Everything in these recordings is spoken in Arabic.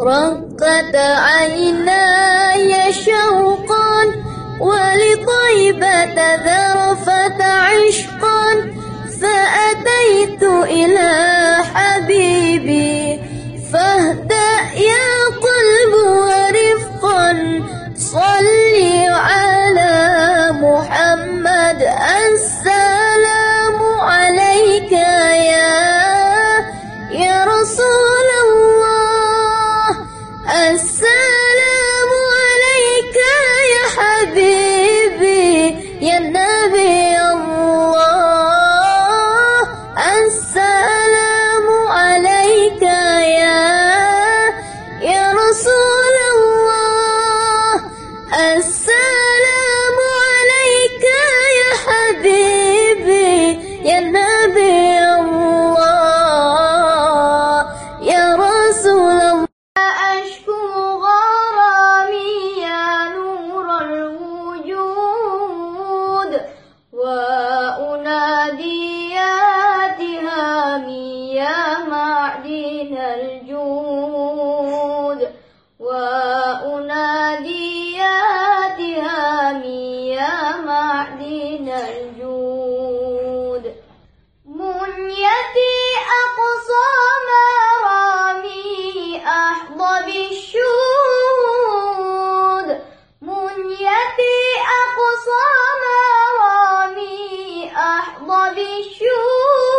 رقت عيناي شوقا ولطيبة ذرفت عشقا فأتيت إلى معدن الجود وأنادي يا تهامي يا معدن الجود منيتي أقصى مرامي أحظى بالشهود منيتي أقصى مرامي أحظى بالشهود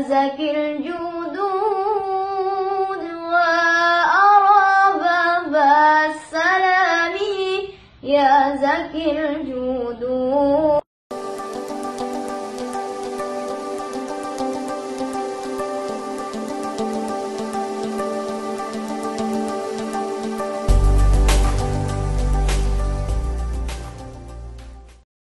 يا زكي الجدود وأرى باب السلام يا زكي الجدود